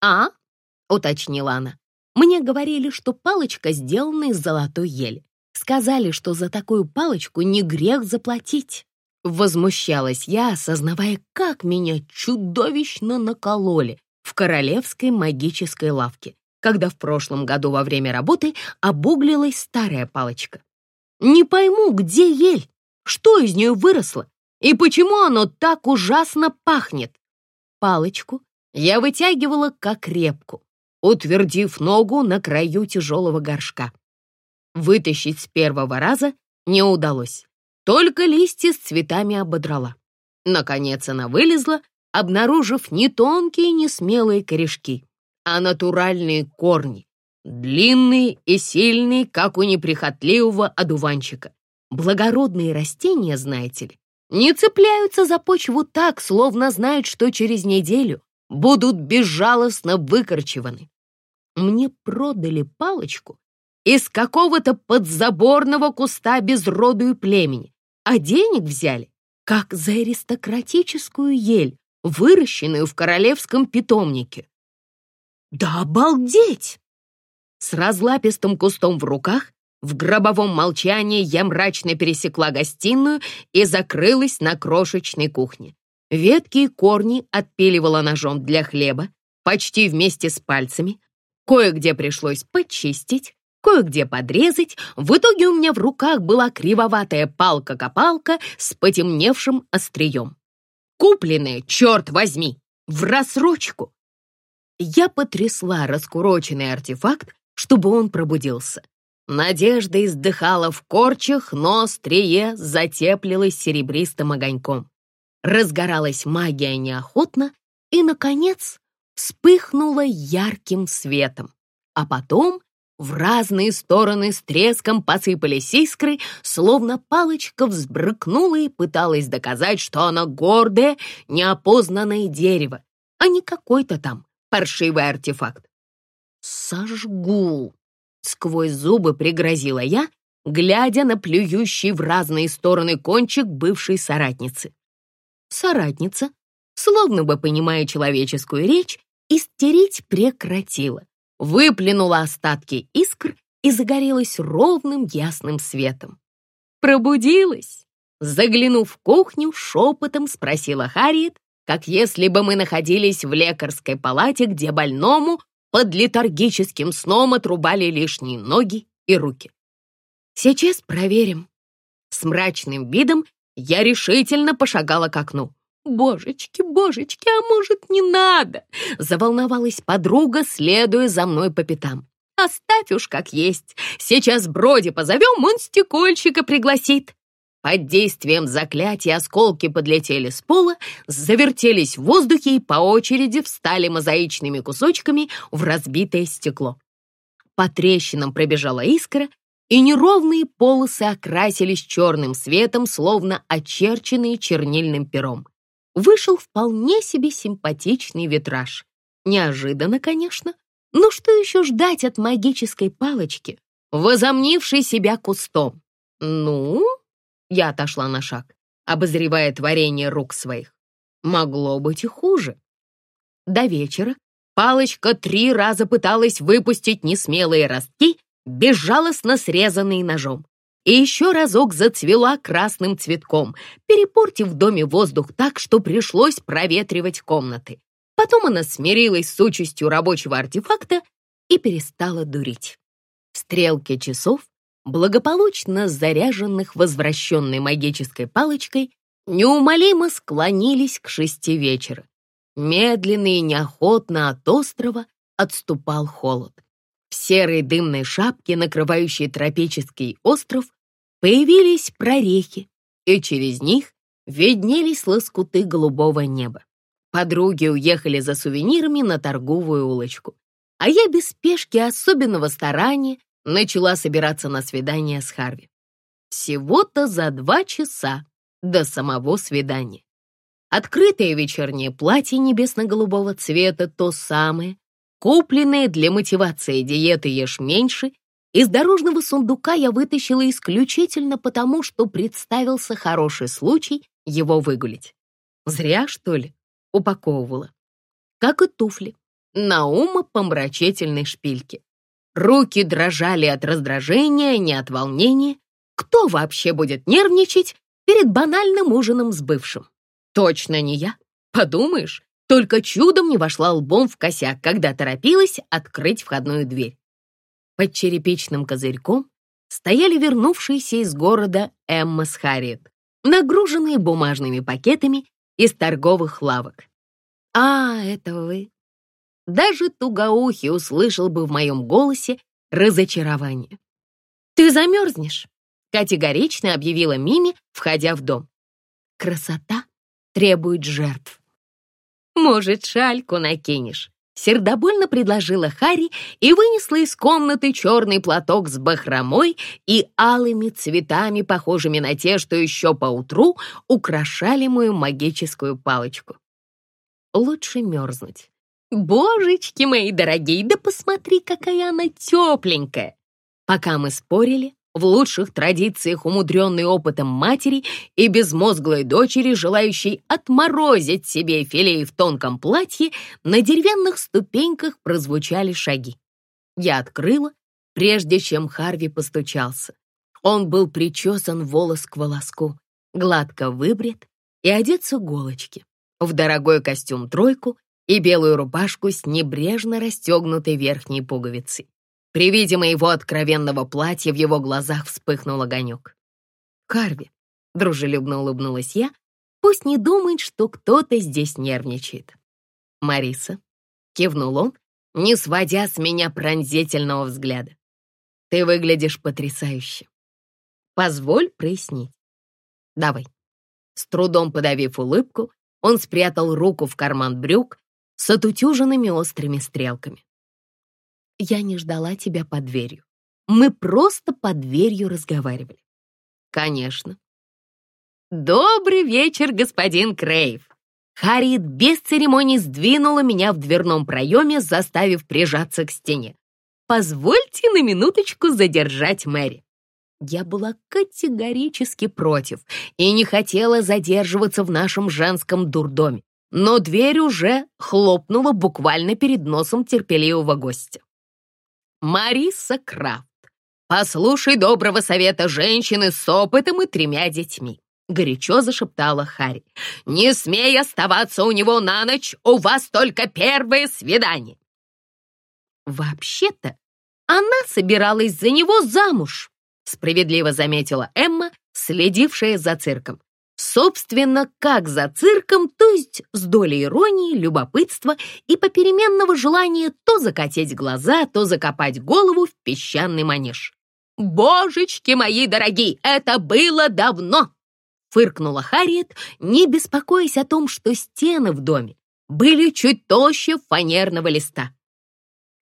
A: «А?» — уточнила она. «Мне говорили, что палочка сделана из золотой ели. Сказали, что за такую палочку не грех заплатить». Возмущалась я, осознавая, как меня чудовищно накололи в королевской магической лавке, когда в прошлом году во время работы обуглилась старая палочка. Не пойму, где ель, что из нее выросло и почему оно так ужасно пахнет. Палочку я вытягивала как репку, утвердив ногу на краю тяжелого горшка. Вытащить с первого раза не удалось. Только листья с цветами ободрала. Наконец она вылезла, обнаружив не тонкие, не смелые корешки, а натуральные корни, длинные и сильные, как у неприхотливого одуванчика. Благородные растения, знаете ли, не цепляются за почву так, словно знают, что через неделю будут безжалостно выкорчеваны. Мне продали палочку из какого-то подзаборного куста без роду и племени, а денег взяли, как за аристократическую ель, выращенную в королевском питомнике. Да обалдеть! С разлапистым кустом в руках в гробовом молчании я мрачно пересекла гостиную и закрылась на крошечной кухне. Ветки и корни отпиливала ножом для хлеба, почти вместе с пальцами. Кое-где пришлось почистить, кое-где подрезать. В итоге у меня в руках была кривоватая палка-копалка с потемневшим острием. Купленная, черт возьми, в рассрочку. Я потрясла раскуроченный артефакт, чтобы он пробудился. Надежда издыхала в корчах, но острие затеплилось серебристым огоньком. Разгоралась магия неохотно, и, наконец, вспыхнуло ярким светом, а потом в разные стороны с треском посыпались искры, словно палочка взбрыкнула и пыталась доказать, что она гордое, неопознанное дерево, а не какой-то там паршивый артефакт. «Сожгу!» — сквозь зубы пригрозила я, глядя на плюющий в разные стороны кончик бывшей соратницы. Соратница, словно бы понимая человеческую речь, истерить прекратила выплюнула остатки искр и загорелась ровным ясным светом. «Пробудилась?» Заглянув в кухню, шепотом спросила Харриет, как если бы мы находились в лекарской палате, где больному под летаргическим сном отрубали лишние ноги и руки. «Сейчас проверим». С мрачным видом я решительно пошагала к окну. «Божечки, божечки, а может, не надо?» Заволновалась подруга, следуя за мной по пятам. «Оставь уж как есть. Сейчас Броди позовем, он стекольщика пригласит». Под действием заклятия осколки подлетели с пола, завертелись в воздухе и по очереди встали мозаичными кусочками в разбитое стекло. По трещинам пробежала искра, и неровные полосы окрасились черным светом, словно очерченные чернильным пером вышел вполне себе симпатичный витраж. Неожиданно, конечно, но что еще ждать от магической палочки, возомнившей себя кустом? Ну, я отошла на шаг, обозревая творение рук своих. Могло быть и хуже. До вечера палочка три раза пыталась выпустить несмелые ростки, безжалостно срезанные ножом и еще разок зацвела красным цветком, перепортив в доме воздух так, что пришлось проветривать комнаты. Потом она смирилась с участью рабочего артефакта и перестала дурить. Стрелки часов, благополучно заряженных возвращенной магической палочкой, неумолимо склонились к шести вечера. Медленно и неохотно от острова отступал холод. В серой дымной шапке, накрывающей тропический остров, Появились прорехи, и через них виднелись лоскуты голубого неба. Подруги уехали за сувенирами на торговую улочку, а я без спешки особенного старания начала собираться на свидание с Харви. Всего-то за два часа до самого свидания. Открытое вечернее платье небесно-голубого цвета, то самое, купленное для мотивации диеты «Ешь меньше» Из дорожного сундука я вытащила исключительно потому, что представился хороший случай его выгулить. Зря, что ли, упаковывала. Как и туфли, на ума помрачительной шпильки. Руки дрожали от раздражения, не от волнения. Кто вообще будет нервничать перед банальным ужином с бывшим? Точно не я. Подумаешь, только чудом не вошла лбом в косяк, когда торопилась открыть входную дверь. Под черепичным козырьком стояли вернувшиеся из города Эмма с Харриет, нагруженные бумажными пакетами из торговых лавок. «А, это вы!» Даже тугоухий услышал бы в моем голосе разочарование. «Ты замерзнешь», — категорично объявила Мими, входя в дом. «Красота требует жертв». «Может, шальку накинешь?» Сердобольно предложила Харри и вынесла из комнаты черный платок с бахромой и алыми цветами, похожими на те, что еще поутру украшали мою магическую палочку. Лучше мерзнуть. Божечки мои дорогие, да посмотри, какая она тепленькая. Пока мы спорили, в лучших традициях умудренной опытом матери и безмозглой дочери, желающей отморозить себе филей в тонком платье, на деревянных ступеньках прозвучали шаги. Я открыла, прежде чем Харви постучался. Он был причесан волос к волоску, гладко выбрит и одет с иголочки, в дорогой костюм-тройку и белую рубашку с небрежно расстегнутой верхней пуговицей. При виде моего откровенного платья в его глазах вспыхнул огонек. «Карви», — дружелюбно улыбнулась я, «пусть не думает, что кто-то здесь нервничает». «Мариса», — кивнул он, не сводя с меня пронзительного взгляда. «Ты выглядишь потрясающе. Позволь прояснить. Давай». С трудом подавив улыбку, он спрятал руку в карман брюк с отутюженными острыми стрелками. Я не ждала тебя под дверью. Мы просто под дверью разговаривали. Конечно. Добрый вечер, господин Крейв. Харриет без церемоний сдвинула меня в дверном проеме, заставив прижаться к стене. «Позвольте на минуточку задержать Мэри». Я была категорически против и не хотела задерживаться в нашем женском дурдоме, но дверь уже хлопнула буквально перед носом терпеливого гостя. Мариса Крафт, послушай доброго совета женщины с опытом и тремя детьми. Горячо зашептала Харри. «Не смей оставаться у него на ночь, у вас только первое свидание!» «Вообще-то она собиралась за него замуж», справедливо заметила Эмма, следившая за цирком. Собственно, как за цирком, то есть с долей иронии, любопытства и попеременного желания то закатить глаза, то закопать голову в песчаный манеж. «Божечки мои дорогие, это было давно!» Фыркнула Харриет, не беспокоясь о том, что стены в доме были чуть толще фанерного листа.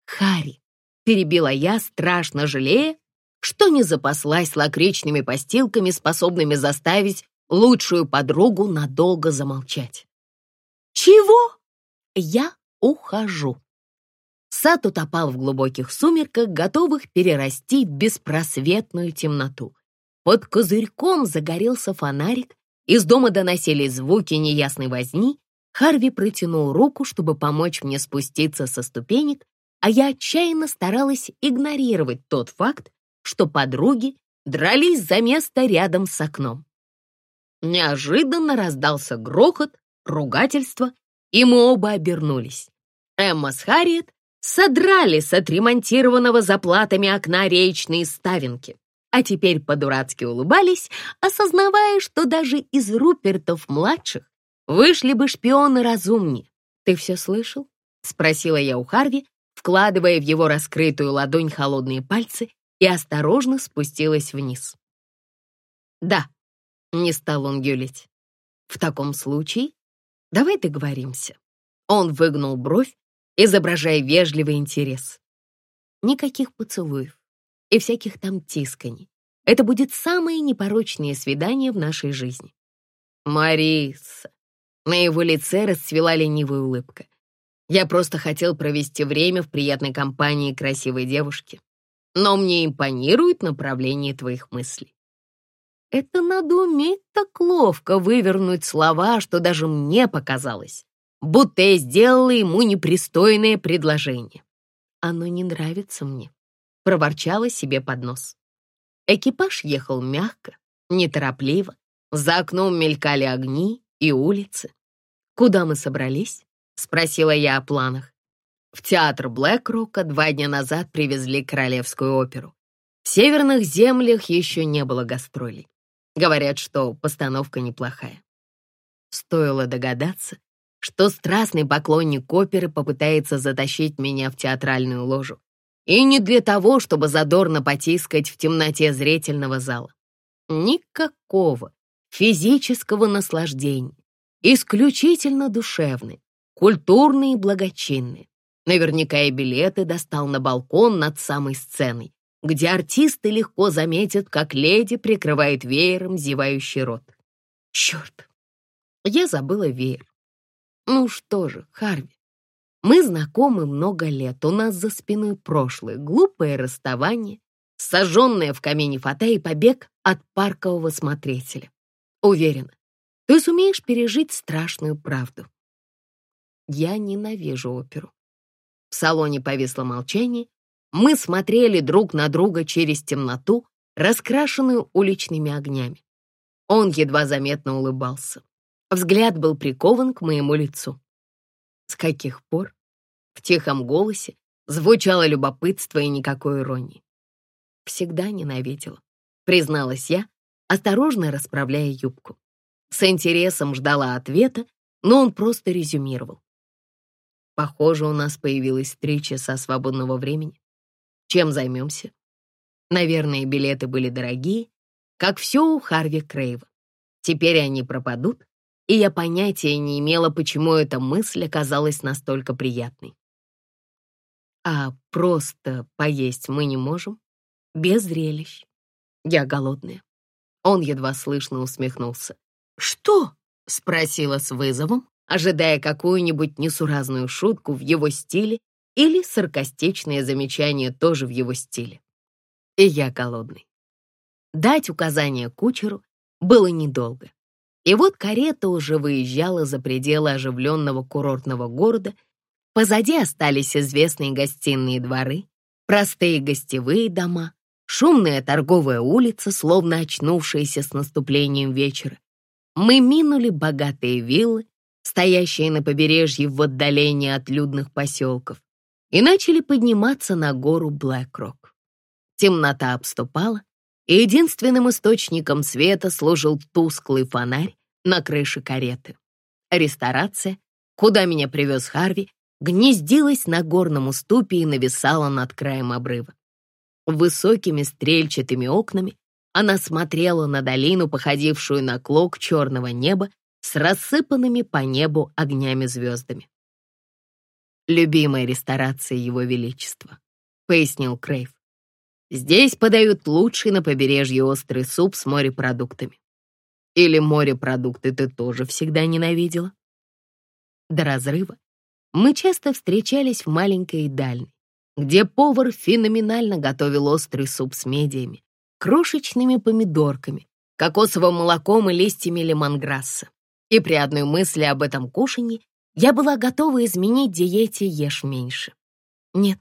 A: «Харри», — перебила я, страшно жалея, что не запаслась лакричными постилками, способными заставить лучшую подругу надолго замолчать. «Чего?» «Я ухожу». Сад утопал в глубоких сумерках, готовых перерасти беспросветную темноту. Под козырьком загорелся фонарик, из дома доносились звуки неясной возни, Харви протянул руку, чтобы помочь мне спуститься со ступенек, а я отчаянно старалась игнорировать тот факт, что подруги дрались за место рядом с окном. Неожиданно раздался грохот, ругательство, и мы оба обернулись. Эмма с Харриет содрали с отремонтированного заплатами окна речные ставинки, а теперь по-дурацки улыбались, осознавая, что даже из Рупертов-младших вышли бы шпионы разумнее. «Ты все слышал?» — спросила я у Харви, вкладывая в его раскрытую ладонь холодные пальцы и осторожно спустилась вниз. «Да», не стал он юлить. В таком случае давай договоримся. Он выгнул бровь, изображая вежливый интерес. Никаких поцелуев и всяких там тисканий. Это будет самое непорочное свидание в нашей жизни. Мариса. На его лице расцвела ленивая улыбка. Я просто хотел провести время в приятной компании красивой девушки. Но мне импонирует направление твоих мыслей. Это надо уметь так ловко вывернуть слова, что даже мне показалось, будто я сделала ему непристойное предложение. Оно не нравится мне, проворчала себе под нос. Экипаж ехал мягко, неторопливо, за окном мелькали огни и улицы. «Куда мы собрались?» — спросила я о планах. В театр Блэкрока два дня назад привезли Королевскую оперу. В северных землях еще не было гастролей. Говорят, что постановка неплохая. Стоило догадаться, что страстный поклонник оперы попытается затащить меня в театральную ложу. И не для того, чтобы задорно потискать в темноте зрительного зала. Никакого физического наслаждения. Исключительно душевный, культурный и благочинный. Наверняка и билеты достал на балкон над самой сценой, где артисты легко заметят, как леди прикрывает веером зевающий рот. Черт, я забыла веер. Ну что же, Харви, мы знакомы много лет, у нас за спиной прошлое, глупое расставание, сожженное в камине фата и побег от паркового смотрителя. Уверена, ты сумеешь пережить страшную правду. Я ненавижу оперу. В салоне повисло молчание, мы смотрели друг на друга через темноту, раскрашенную уличными огнями. Он едва заметно улыбался. Взгляд был прикован к моему лицу. С каких пор? В тихом голосе звучало любопытство и никакой иронии. Всегда ненавидела, призналась я, осторожно расправляя юбку. С интересом ждала ответа, но он просто резюмировал. Похоже, у нас появилось три часа свободного времени. Чем займемся? Наверное, билеты были дорогие, как все у Харви Крейва. Теперь они пропадут, и я понятия не имела, почему эта мысль оказалась настолько приятной. А просто поесть мы не можем? Без зрелищ. Я голодная. Он едва слышно усмехнулся. «Что?» — спросила с вызовом, ожидая какую-нибудь несуразную шутку в его стиле или саркастичное замечание тоже в его стиле. И я голодный. Дать указание кучеру было недолго. И вот карета уже выезжала за пределы оживленного курортного города. Позади остались известные гостиные дворы, простые гостевые дома, шумная торговая улица, словно очнувшаяся с наступлением вечера. Мы минули богатые виллы, стоящие на побережье в отдалении от людных поселков, и начали подниматься на гору Блэкрок. Темнота обступала, и единственным источником света служил тусклый фонарь на крыше кареты. Ресторация, куда меня привез Харви, гнездилась на горном уступе и нависала над краем обрыва. Высокими стрельчатыми окнами она смотрела на долину, походившую на клок черного неба с рассыпанными по небу огнями-звездами. «Любимая ресторация Его Величества», — пояснил Крейв. «Здесь подают лучший на побережье острый суп с морепродуктами. Или морепродукты ты тоже всегда ненавидела?» До разрыва мы часто встречались в маленькой едальне, где повар феноменально готовил острый суп с медиями, крошечными помидорками, кокосовым молоком и листьями лемонграсса. И при одной мысли об этом кушанье я была готова изменить диете «Ешь меньше». Нет.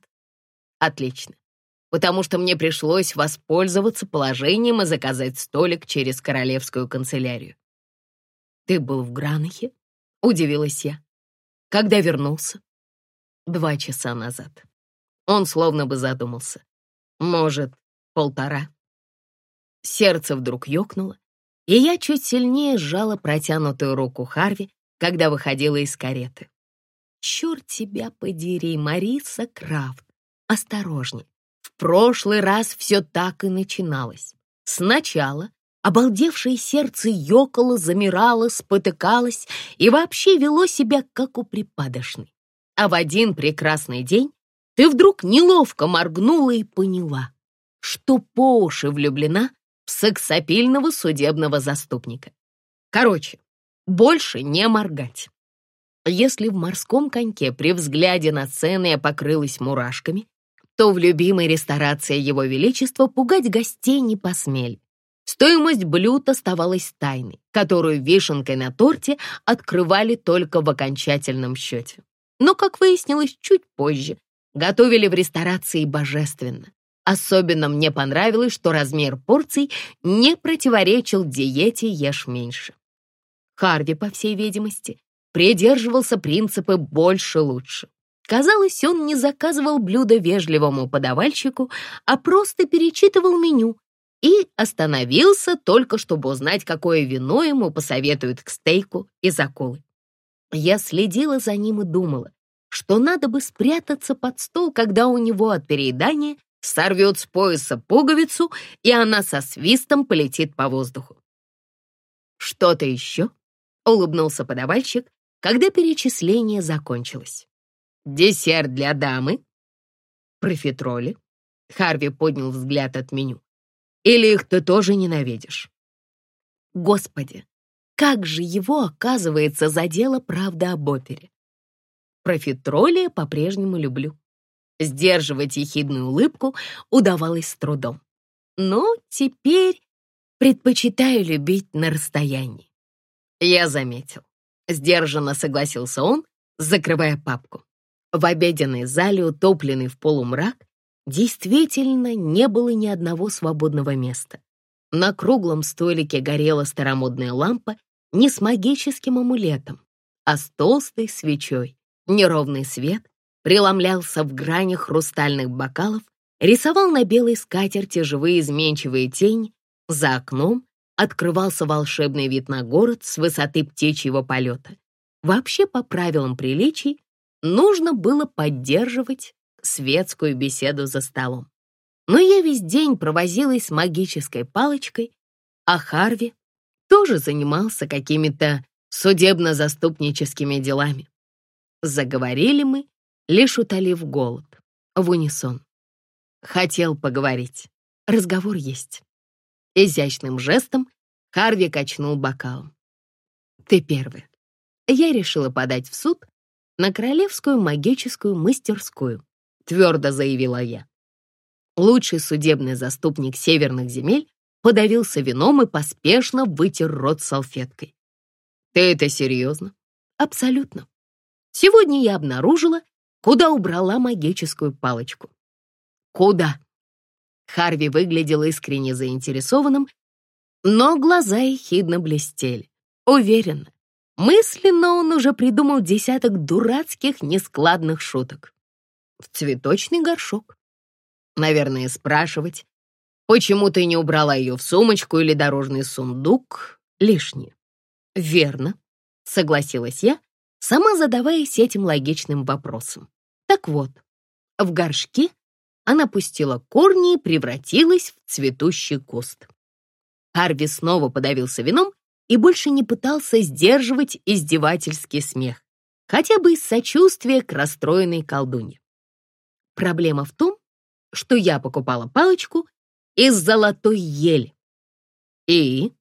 A: Отлично. Потому что мне пришлось воспользоваться положением и заказать столик через королевскую канцелярию. «Ты был в Гранахе?» — удивилась я. «Когда вернулся?» «Два часа назад». Он словно бы задумался. Может, полтора. Сердце вдруг ёкнуло, и я чуть сильнее сжала протянутую руку Харви, когда выходила из кареты. «Черт тебя подери, Мариса Крафт! Осторожней! В прошлый раз все так и начиналось. Сначала обалдевшее сердце ёкало, замирало, спотыкалось и вообще вело себя, как у припадочной. А в один прекрасный день ты вдруг неловко моргнула и поняла, что по уши влюблена в сексапильного судебного заступника. Короче, больше не моргать. Если в морском коньке при взгляде на цены я покрылась мурашками, то в любимой ресторации Его Величества пугать гостей не посмели. Стоимость блюд оставалась тайной, которую вишенкой на торте открывали только в окончательном счете. Но, как выяснилось чуть позже, Готовили в ресторации божественно. Особенно мне понравилось, что размер порций не противоречил диете «ешь меньше». Харви, по всей видимости, придерживался принципа «больше лучше». Казалось, он не заказывал блюдо вежливому подавальщику, а просто перечитывал меню и остановился только, чтобы узнать, какое вино ему посоветуют к стейку из акулы. Я следила за ним и думала, что надо бы спрятаться под стол, когда у него от переедания сорвет с пояса пуговицу, и она со свистом полетит по воздуху. «Что-то еще?» — улыбнулся подавальщик, когда перечисление закончилось. «Десерт для дамы?» «Профитроли?» — Харви поднял взгляд от меню. «Или их ты тоже ненавидишь?» «Господи, как же его, оказывается, задело правда об опере. Профитролия по-прежнему люблю. Сдерживать ехидную улыбку удавалось с трудом. Но теперь предпочитаю любить на расстоянии. Я заметил. Сдержанно согласился он, закрывая папку. В обеденной зале, утопленный в полумрак, действительно не было ни одного свободного места. На круглом столике горела старомодная лампа не с магическим амулетом, а с толстой свечой, Неровный свет преломлялся в грани хрустальных бокалов, рисовал на белой скатерти живые изменчивые тени. За окном открывался волшебный вид на город с высоты птичьего полета. Вообще, по правилам приличий, нужно было поддерживать светскую беседу за столом. Но я весь день провозилась с магической палочкой, а Харви тоже занимался какими-то судебно-заступническими делами. Заговорили мы, лишь утолив голод, в унисон. Хотел поговорить. Разговор есть. Изящным жестом Харви качнул бокалом. Ты первый. Я решила подать в суд на Королевскую магическую мастерскую, твердо заявила я. Лучший судебный заступник северных земель подавился вином и поспешно вытер рот салфеткой. «Ты это серьезно?» «Абсолютно. Сегодня я обнаружила, куда убрала магическую палочку». «Куда?» Харви выглядел искренне заинтересованным, но глаза ехидно блестели. Уверенно. Мысленно он уже придумал десяток дурацких нескладных шуток. В цветочный горшок. Наверное, спрашивать, почему ты не убрала ее в сумочку или дорожный сундук, лишнее. Верно, согласилась я, сама задаваясь этим логичным вопросом. Так вот, в горшке она пустила корни и превратилась в цветущий куст. Харви снова подавился вином и больше не пытался сдерживать издевательский смех, хотя бы из сочувствия к расстроенной колдуне. Проблема в том, что я покупала палочку из золотой ели. И?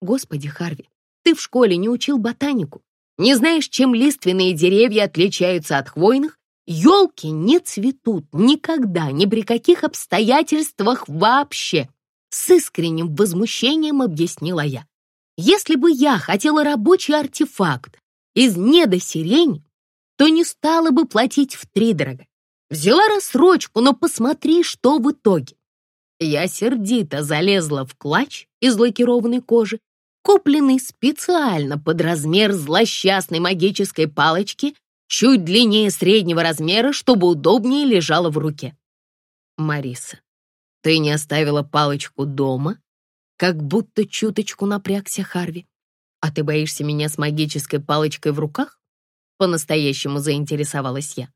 A: Господи, Харви, ты в школе не учил ботанику? Не знаешь, чем лиственные деревья отличаются от хвойных? Елки не цветут никогда, ни при каких обстоятельствах вообще. С искренним возмущением объяснила я. Если бы я хотела рабочий артефакт из недосирени, то не стала бы платить втридорога. Взяла рассрочку, но посмотри, что в итоге. Я сердито залезла в клатч из лакированной кожи купленный специально под размер злосчастной магической палочки, чуть длиннее среднего размера, чтобы удобнее лежала в руке. Мариса, ты не оставила палочку дома? Как будто чуточку напрягся Харви. А ты боишься меня с магической палочкой в руках? По-настоящему заинтересовалась я.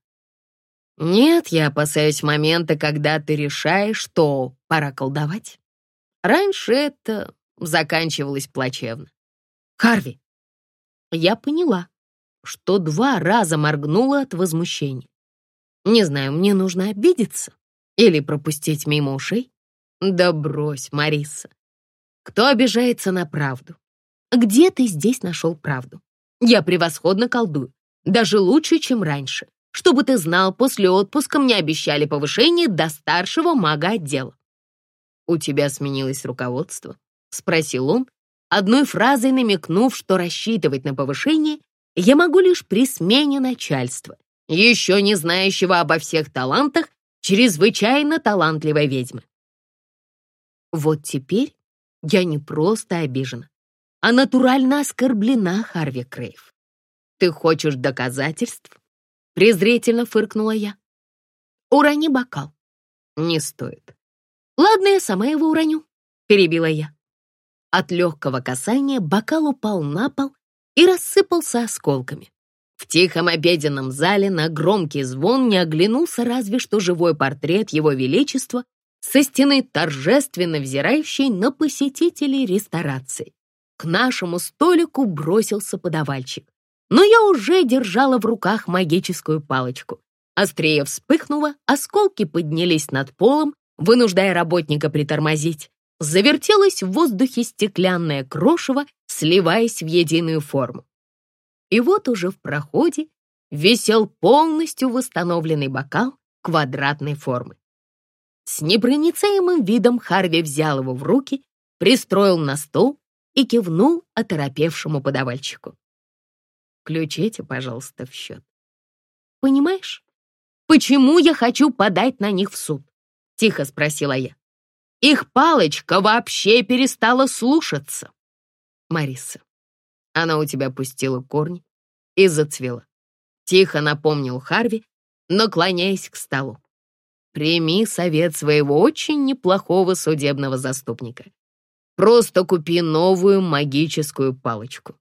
A: Нет, я опасаюсь момента, когда ты решаешь, что пора колдовать. Раньше это заканчивалось плачевно. «Харви!» Я поняла, что два раза моргнула от возмущения. Не знаю, мне нужно обидеться или пропустить мимо ушей? Да брось, Мариса. Кто обижается на правду? Где ты здесь нашел правду? Я превосходно колдую, даже лучше, чем раньше. Чтобы ты знал, после отпуска мне обещали повышение до старшего мага отдела. У тебя сменилось руководство? — спросил он, одной фразой намекнув, что рассчитывать на повышение я могу лишь при смене начальства, еще не знающего обо всех талантах чрезвычайно талантливой ведьмы. Вот теперь я не просто обижена, а натурально оскорблена, Харви Крейв. Ты хочешь доказательств? Презрительно фыркнула я. Урони бокал. Не стоит. Ладно, я сама его уроню, перебила я. От легкого касания бокал упал на пол и рассыпался осколками. В тихом обеденном зале на громкий звон не оглянулся разве что живой портрет Его Величества со стены торжественно взирающей на посетителей ресторации. К нашему столику бросился подавальщик, но я уже держала в руках магическую палочку. Острее вспыхнула, осколки поднялись над полом, вынуждая работника притормозить. Завертелось в воздухе стеклянное крошево, сливаясь в единую форму. И вот уже в проходе висел полностью восстановленный бокал квадратной формы. С непроницаемым видом Харви взял его в руки, пристроил на стол и кивнул оторопевшему подавальщику. «Включите, пожалуйста, в счет». «Понимаешь, почему я хочу подать на них в суд?» — тихо спросила я. Их палочка вообще перестала слушаться. Мариса, она у тебя пустила корни и зацвела. Тихо напомнил Харви, наклоняясь к столу. Прими совет своего очень неплохого судебного заступника. Просто купи новую магическую палочку.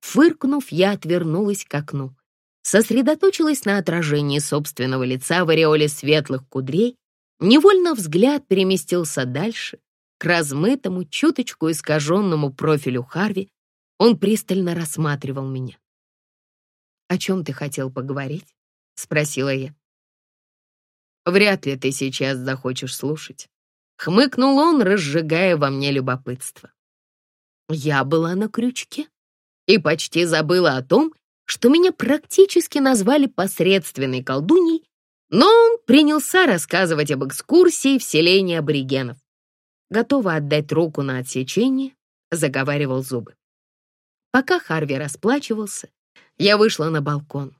A: Фыркнув, я отвернулась к окну, сосредоточилась на отражении собственного лица в ореоле светлых кудрей Невольно взгляд переместился дальше, к размытому, чуточку искаженному профилю Харви, Он пристально рассматривал меня. «О чем ты хотел поговорить?» — спросила я. «Вряд ли ты сейчас захочешь слушать», — хмыкнул он, разжигая во мне любопытство. Я была на крючке и почти забыла о том, что меня практически назвали посредственной колдуньей, но он принялся рассказывать об экскурсии в селении аборигенов. Готова отдать руку на отсечение, заговаривал зубы. Пока Харви расплачивался, я вышла на балкон.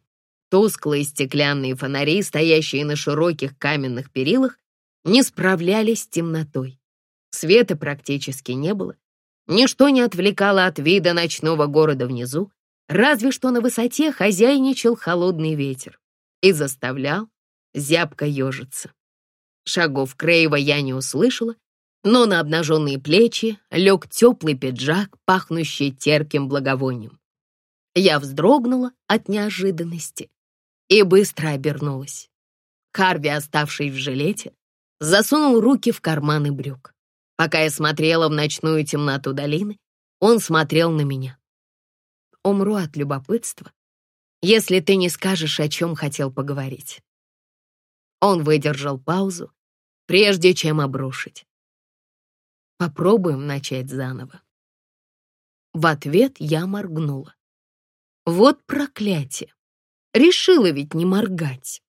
A: Тусклые стеклянные фонари, стоящие на широких каменных перилах, не справлялись с темнотой. Света практически не было. Ничто не отвлекало от вида ночного города внизу, разве что на высоте хозяйничал холодный ветер и заставлял зябко ежиться. Шагов Крейва я не услышала, но на обнаженные плечи лег теплый пиджак, пахнущий терпким благовонием. Я вздрогнула от неожиданности и быстро обернулась. Харви, оставший в жилете, засунул руки в карманы брюк. Пока я смотрела в ночную темноту долины, он смотрел на меня. Умру от любопытства, если ты не скажешь, о чем хотел поговорить. Он выдержал паузу, прежде чем обрушить. Попробуем начать заново. В ответ я моргнула. Вот проклятие. Решила ведь не моргать.